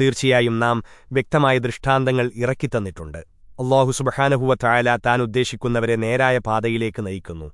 തീർച്ചയായും നാം വ്യക്തമായ ദൃഷ്ടാന്തങ്ങൾ ഇറക്കിത്തന്നിട്ടുണ്ട്. അള്ളാഹു സുബഹാനഹുവ തായാല താൻ ഉദ്ദേശിക്കുന്നവരെ നേരായ പാതയിലേക്ക് നയിക്കുന്നു.